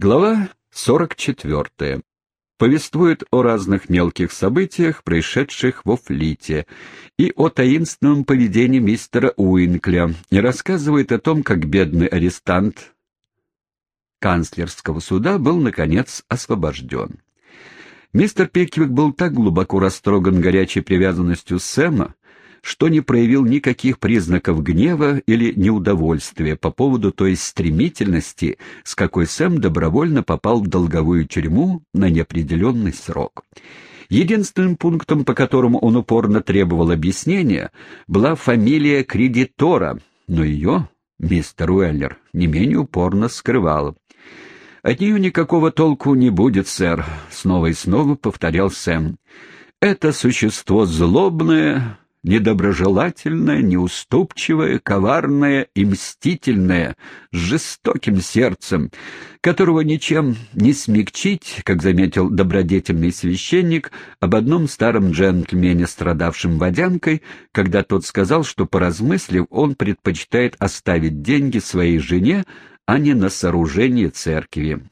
Глава 44. Повествует о разных мелких событиях, происшедших во флите, и о таинственном поведении мистера Уинкля, и рассказывает о том, как бедный арестант канцлерского суда был, наконец, освобожден. Мистер Пиквик был так глубоко растроган горячей привязанностью Сэма, что не проявил никаких признаков гнева или неудовольствия по поводу той стремительности, с какой Сэм добровольно попал в долговую тюрьму на неопределенный срок. Единственным пунктом, по которому он упорно требовал объяснения, была фамилия кредитора, но ее мистер Уэллер не менее упорно скрывал. «От нее никакого толку не будет, сэр», — снова и снова повторял Сэм. «Это существо злобное, недоброжелательная, неуступчивая, коварная и мстительная, с жестоким сердцем, которого ничем не смягчить, как заметил добродетельный священник об одном старом джентльмене, страдавшем водянкой, когда тот сказал, что, поразмыслив, он предпочитает оставить деньги своей жене, а не на сооружение церкви.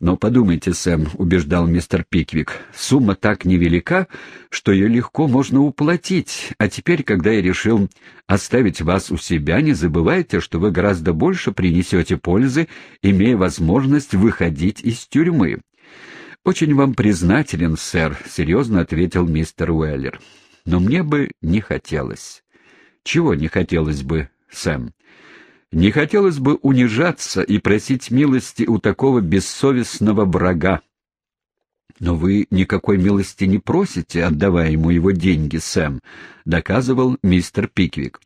«Но подумайте, Сэм», — убеждал мистер Пиквик, — «сумма так невелика, что ее легко можно уплатить, а теперь, когда я решил оставить вас у себя, не забывайте, что вы гораздо больше принесете пользы, имея возможность выходить из тюрьмы». «Очень вам признателен, сэр», — серьезно ответил мистер Уэллер. «Но мне бы не хотелось». «Чего не хотелось бы, Сэм?» Не хотелось бы унижаться и просить милости у такого бессовестного врага. «Но вы никакой милости не просите, отдавая ему его деньги, Сэм», — доказывал мистер Пиквик.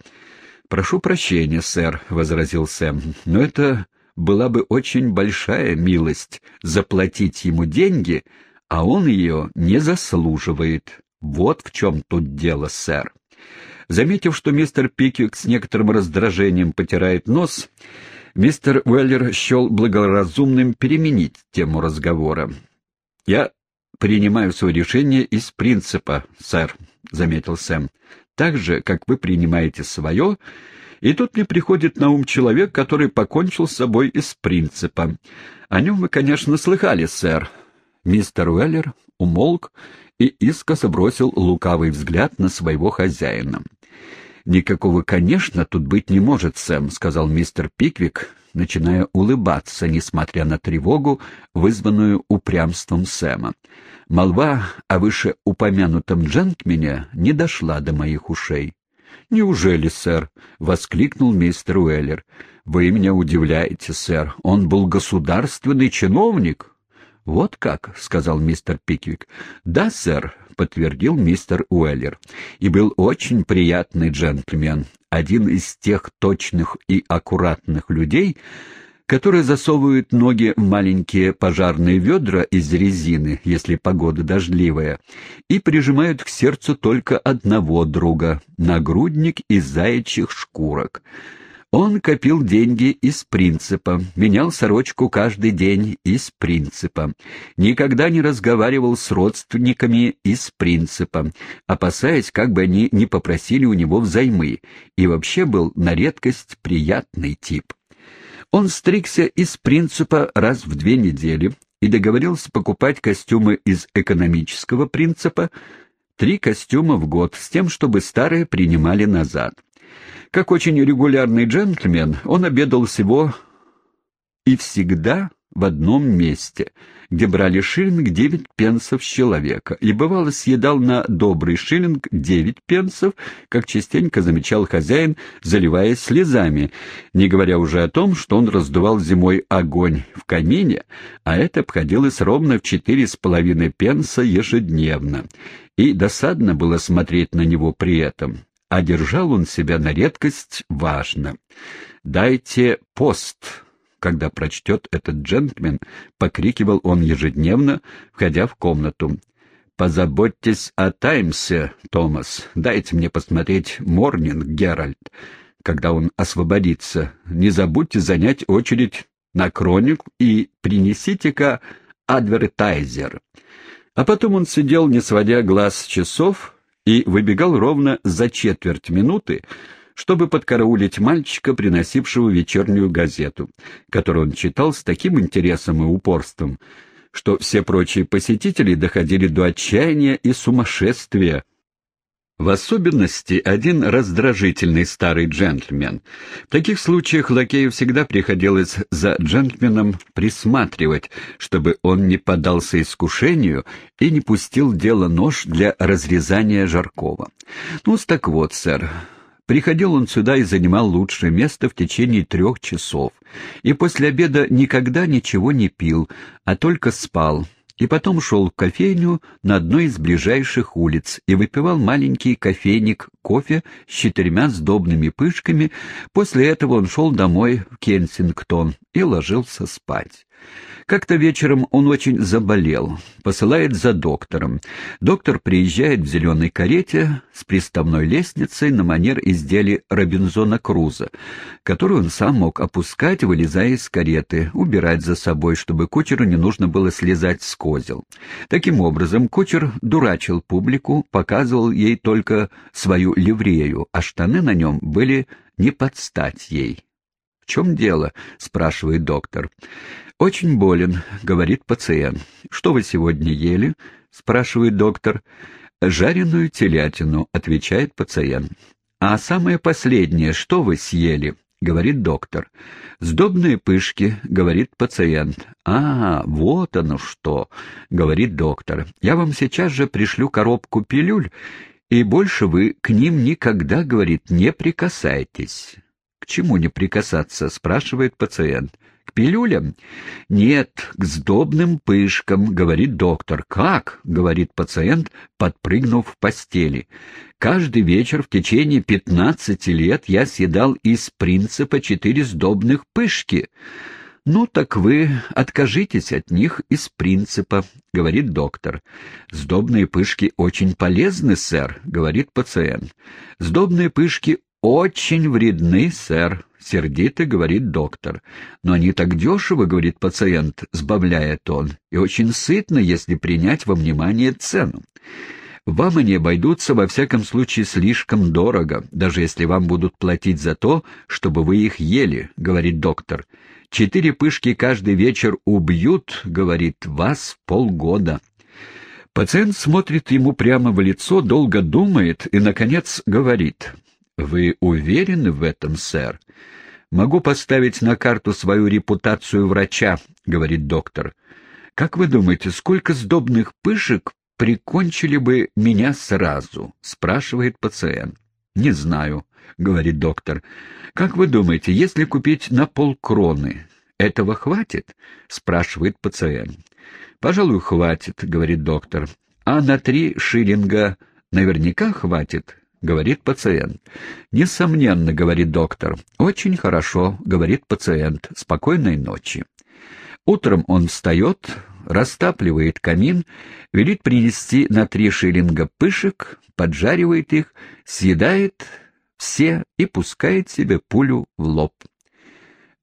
«Прошу прощения, сэр», — возразил Сэм, — «но это была бы очень большая милость заплатить ему деньги, а он ее не заслуживает. Вот в чем тут дело, сэр». Заметив, что мистер Пиквик с некоторым раздражением потирает нос, мистер Уэллер счел благоразумным переменить тему разговора. «Я принимаю свое решение из принципа, сэр», — заметил Сэм. «Так же, как вы принимаете свое, и тут мне приходит на ум человек, который покончил с собой из принципа. О нем вы, конечно, слыхали, сэр». Мистер Уэллер умолк и искоса бросил лукавый взгляд на своего хозяина. «Никакого «конечно» тут быть не может, Сэм», — сказал мистер Пиквик, начиная улыбаться, несмотря на тревогу, вызванную упрямством Сэма. «Молва о вышеупомянутом джентльмене не дошла до моих ушей». «Неужели, сэр?» — воскликнул мистер Уэллер. «Вы меня удивляете, сэр. Он был государственный чиновник». «Вот как», — сказал мистер Пиквик. «Да, сэр, подтвердил мистер Уэллер. «И был очень приятный джентльмен, один из тех точных и аккуратных людей, которые засовывают ноги в маленькие пожарные ведра из резины, если погода дождливая, и прижимают к сердцу только одного друга — нагрудник из заячьих шкурок». Он копил деньги из принципа, менял сорочку каждый день из принципа, никогда не разговаривал с родственниками из принципа, опасаясь, как бы они не попросили у него взаймы, и вообще был на редкость приятный тип. Он стригся из принципа раз в две недели и договорился покупать костюмы из экономического принципа, три костюма в год, с тем, чтобы старые принимали назад. Как очень регулярный джентльмен, он обедал всего и всегда в одном месте, где брали шиллинг девять пенсов с человека, и бывало съедал на добрый шиллинг девять пенсов, как частенько замечал хозяин, заливаясь слезами, не говоря уже о том, что он раздувал зимой огонь в камине, а это обходилось ровно в четыре с половиной пенса ежедневно, и досадно было смотреть на него при этом а держал он себя на редкость важно. «Дайте пост!» Когда прочтет этот джентльмен, покрикивал он ежедневно, входя в комнату. «Позаботьтесь о Таймсе, Томас. Дайте мне посмотреть Морнинг, Геральт, когда он освободится. Не забудьте занять очередь на Кроник и принесите-ка адвертайзер». А потом он сидел, не сводя глаз с часов, и выбегал ровно за четверть минуты, чтобы подкараулить мальчика, приносившего вечернюю газету, которую он читал с таким интересом и упорством, что все прочие посетители доходили до отчаяния и сумасшествия, в особенности один раздражительный старый джентльмен. В таких случаях лакею всегда приходилось за джентльменом присматривать, чтобы он не поддался искушению и не пустил дело нож для разрезания жаркого. ну так вот, сэр, Приходил он сюда и занимал лучшее место в течение трех часов. И после обеда никогда ничего не пил, а только спал, и потом шел в кофейню на одной из ближайших улиц и выпивал маленький кофейник кофе с четырьмя сдобными пышками. После этого он шел домой в Кенсингтон и ложился спать. Как-то вечером он очень заболел, посылает за доктором. Доктор приезжает в зеленой карете с приставной лестницей на манер изделия Робинзона Круза, которую он сам мог опускать, вылезая из кареты, убирать за собой, чтобы кучеру не нужно было слезать с козел. Таким образом, кучер дурачил публику, показывал ей только свою ливрею, а штаны на нем были не под стать ей. «В чем дело?» — спрашивает доктор. «Очень болен», — говорит пациент. «Что вы сегодня ели?» — спрашивает доктор. «Жареную телятину», — отвечает пациент. «А самое последнее, что вы съели?» — говорит доктор. «Сдобные пышки», — говорит пациент. «А, вот оно что», — говорит доктор. «Я вам сейчас же пришлю коробку пилюль, и больше вы к ним никогда, — говорит, — не прикасайтесь». «К чему не прикасаться?» — спрашивает пациент. К пилюлям? Нет, к сдобным пышкам, говорит доктор. Как? говорит пациент, подпрыгнув в постели. Каждый вечер в течение пятнадцати лет я съедал из принципа четыре сдобных пышки. «Ну так вы откажитесь от них из принципа», — говорит доктор. «Сдобные пышки очень полезны, сэр», — говорит пациент. «Сдобные пышки очень вредны, сэр», — сердито говорит доктор. «Но они так дешево», — говорит пациент, сбавляя тон, «и очень сытно, если принять во внимание цену. Вам они обойдутся, во всяком случае, слишком дорого, даже если вам будут платить за то, чтобы вы их ели», — говорит доктор. «Четыре пышки каждый вечер убьют», — говорит, — «вас полгода». Пациент смотрит ему прямо в лицо, долго думает и, наконец, говорит — «Вы уверены в этом, сэр?» «Могу поставить на карту свою репутацию врача», — говорит доктор. «Как вы думаете, сколько сдобных пышек прикончили бы меня сразу?» — спрашивает пациент. «Не знаю», — говорит доктор. «Как вы думаете, если купить на полкроны, этого хватит?» — спрашивает пациент. «Пожалуй, хватит», — говорит доктор. «А на три шиллинга наверняка хватит?» — говорит пациент. «Несомненно», — говорит доктор. «Очень хорошо», — говорит пациент. «Спокойной ночи». Утром он встает, растапливает камин, велит принести на три шиллинга пышек, поджаривает их, съедает все и пускает себе пулю в лоб.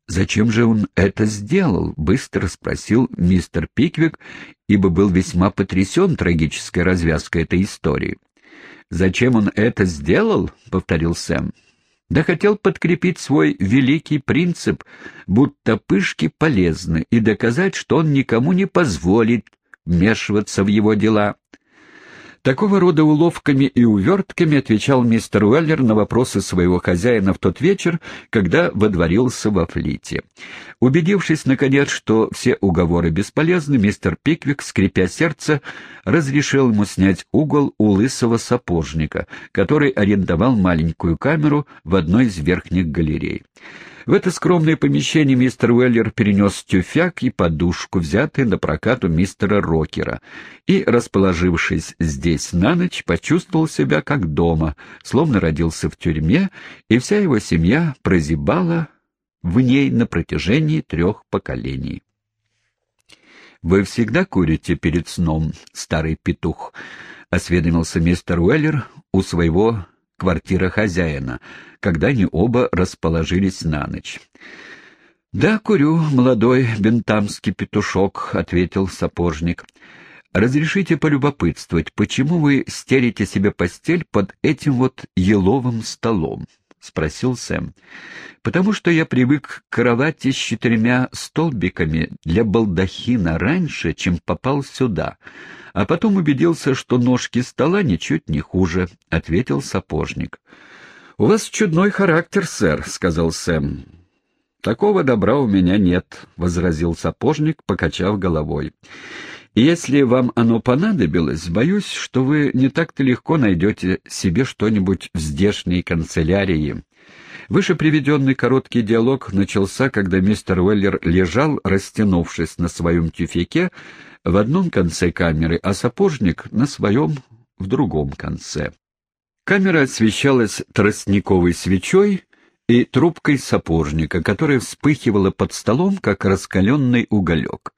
«Зачем же он это сделал?» — быстро спросил мистер Пиквик, ибо был весьма потрясен трагической развязкой этой истории. «Зачем он это сделал?» — повторил Сэм. «Да хотел подкрепить свой великий принцип, будто пышки полезны, и доказать, что он никому не позволит вмешиваться в его дела. Такого рода уловками и увертками отвечал мистер Уэллер на вопросы своего хозяина в тот вечер, когда водворился во флите. Убедившись, наконец, что все уговоры бесполезны, мистер Пиквик, скрипя сердце, разрешил ему снять угол у лысого сапожника, который арендовал маленькую камеру в одной из верхних галерей. В это скромное помещение мистер Уэллер перенес тюфяк и подушку, взятые на прокат у мистера Рокера, и, расположившись здесь на ночь, почувствовал себя как дома, словно родился в тюрьме, и вся его семья прозябала в ней на протяжении трех поколений. «Вы всегда курите перед сном, старый петух?» — осведомился мистер Уэллер у своего квартира хозяина, когда они оба расположились на ночь. — Да, курю, молодой бентамский петушок, — ответил сапожник. — Разрешите полюбопытствовать, почему вы стелите себе постель под этим вот еловым столом? — спросил Сэм. «Потому что я привык к кровати с четырьмя столбиками для балдахина раньше, чем попал сюда, а потом убедился, что ножки стола ничуть не хуже», — ответил сапожник. «У вас чудной характер, сэр», — сказал Сэм. «Такого добра у меня нет», — возразил сапожник, покачав головой. «Если вам оно понадобилось, боюсь, что вы не так-то легко найдете себе что-нибудь в здешней канцелярии». Выше приведенный короткий диалог начался, когда мистер Уэллер лежал, растянувшись на своем тюфяке в одном конце камеры, а сапожник на своем в другом конце. Камера освещалась тростниковой свечой и трубкой сапожника, которая вспыхивала под столом, как раскаленный уголек.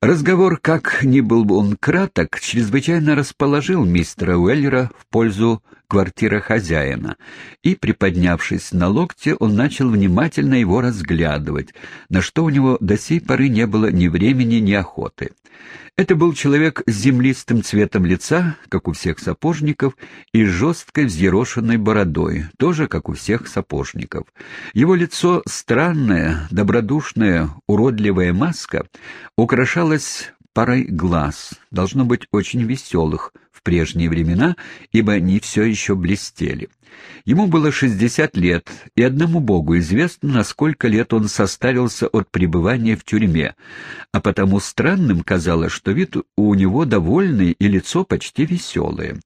Разговор, как ни был он краток, чрезвычайно расположил мистера Уэллера в пользу квартиры хозяина, и, приподнявшись на локте, он начал внимательно его разглядывать, на что у него до сей поры не было ни времени, ни охоты. Это был человек с землистым цветом лица, как у всех сапожников, и жесткой взъерошенной бородой, тоже как у всех сапожников. Его лицо, странная, добродушная, уродливая маска, украшалось парой глаз, должно быть очень веселых в прежние времена, ибо они все еще блестели. Ему было 60 лет, и одному Богу известно, на сколько лет он состарился от пребывания в тюрьме, а потому странным казалось, что вид у него довольный и лицо почти веселое.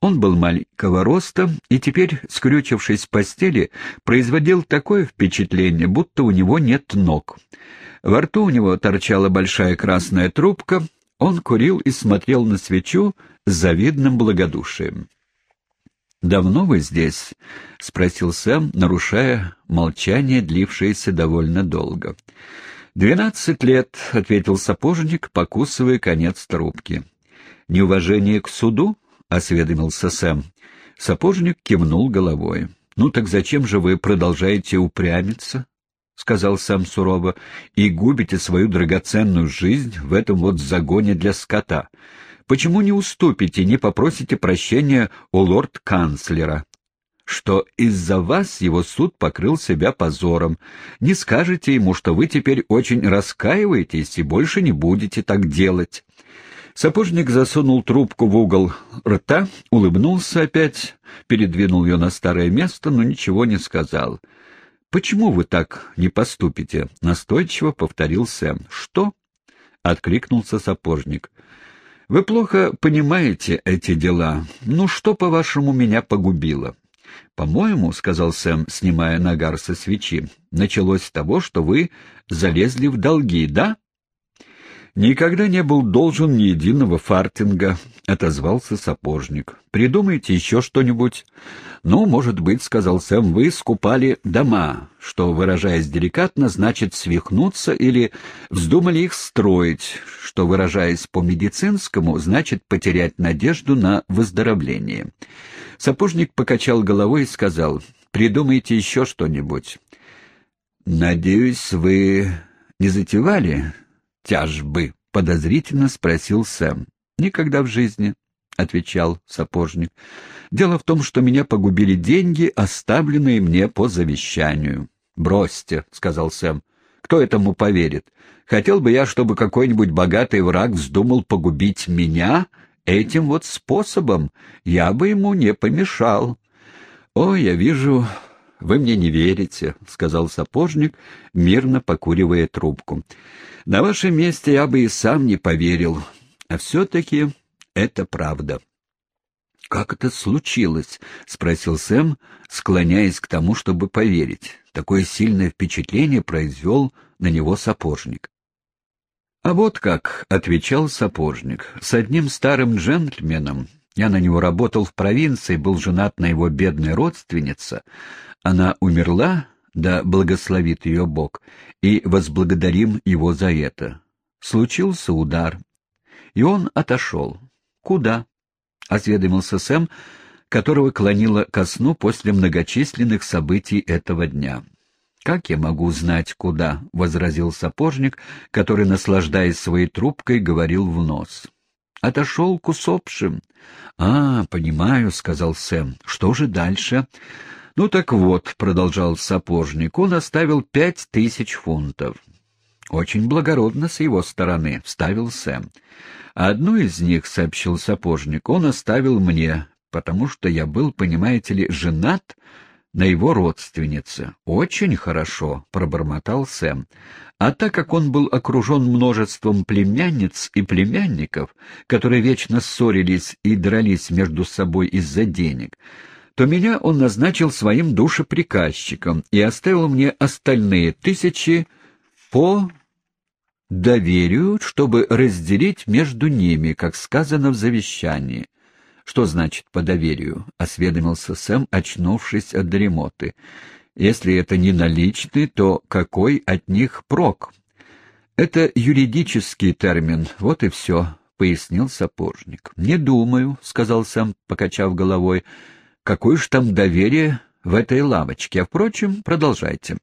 Он был маленького роста и теперь, скрючившись в постели, производил такое впечатление, будто у него нет ног. Во рту у него торчала большая красная трубка, он курил и смотрел на свечу с завидным благодушием. «Давно вы здесь?» — спросил Сэм, нарушая молчание, длившееся довольно долго. «Двенадцать лет», — ответил сапожник, покусывая конец трубки. «Неуважение к суду?» — осведомился Сэм. Сапожник кивнул головой. «Ну так зачем же вы продолжаете упрямиться?» — сказал сам сурово, — и губите свою драгоценную жизнь в этом вот загоне для скота. Почему не уступите, не попросите прощения у лорд-канцлера? Что из-за вас его суд покрыл себя позором. Не скажете ему, что вы теперь очень раскаиваетесь и больше не будете так делать. Сапожник засунул трубку в угол рта, улыбнулся опять, передвинул ее на старое место, но ничего не сказал. «Почему вы так не поступите?» — настойчиво повторил Сэм. «Что?» — откликнулся сапожник. «Вы плохо понимаете эти дела. Ну что, по-вашему, меня погубило?» «По-моему, — сказал Сэм, снимая нагар со свечи, — началось с того, что вы залезли в долги, да?» «Никогда не был должен ни единого фартинга», — отозвался сапожник. «Придумайте еще что-нибудь». «Ну, может быть, — сказал Сэм, — вы скупали дома, что, выражаясь деликатно, значит свихнуться или вздумали их строить, что, выражаясь по-медицинскому, значит потерять надежду на выздоровление». Сапожник покачал головой и сказал, «Придумайте еще что-нибудь». «Надеюсь, вы не затевали тяжбы?» — подозрительно спросил Сэм. «Никогда в жизни», — отвечал сапожник. «Дело в том, что меня погубили деньги, оставленные мне по завещанию». «Бросьте», — сказал Сэм. «Кто этому поверит? Хотел бы я, чтобы какой-нибудь богатый враг вздумал погубить меня этим вот способом. Я бы ему не помешал». «О, я вижу, вы мне не верите», — сказал сапожник, мирно покуривая трубку. «На вашем месте я бы и сам не поверил. А все-таки это правда». «Как это случилось?» — спросил Сэм, склоняясь к тому, чтобы поверить. Такое сильное впечатление произвел на него сапожник. «А вот как», — отвечал сапожник, — «с одним старым джентльменом я на него работал в провинции, был женат на его бедной родственнице. Она умерла, да благословит ее Бог, и возблагодарим его за это. Случился удар, и он отошел. Куда? — осведомился Сэм, которого клонило ко сну после многочисленных событий этого дня. «Как я могу знать, куда?» — возразил сапожник, который, наслаждаясь своей трубкой, говорил в нос. Отошел к усопшим. — А, понимаю, — сказал Сэм. — Что же дальше? «Ну так вот», — продолжал сапожник, — «он оставил пять тысяч фунтов». «Очень благородно с его стороны», — вставил Сэм. «Одну из них, — сообщил сапожник, — он оставил мне, потому что я был, понимаете ли, женат на его родственнице. Очень хорошо, — пробормотал Сэм. А так как он был окружен множеством племянниц и племянников, которые вечно ссорились и дрались между собой из-за денег, то меня он назначил своим душеприказчиком и оставил мне остальные тысячи по доверию, чтобы разделить между ними, как сказано в завещании. «Что значит «по доверию»?» — осведомился Сэм, очнувшись от дремоты. «Если это не наличный, то какой от них прок?» «Это юридический термин, вот и все», — пояснил сапожник. «Не думаю», — сказал Сэм, покачав головой. «Какое ж там доверие в этой лавочке? А, впрочем, продолжайте».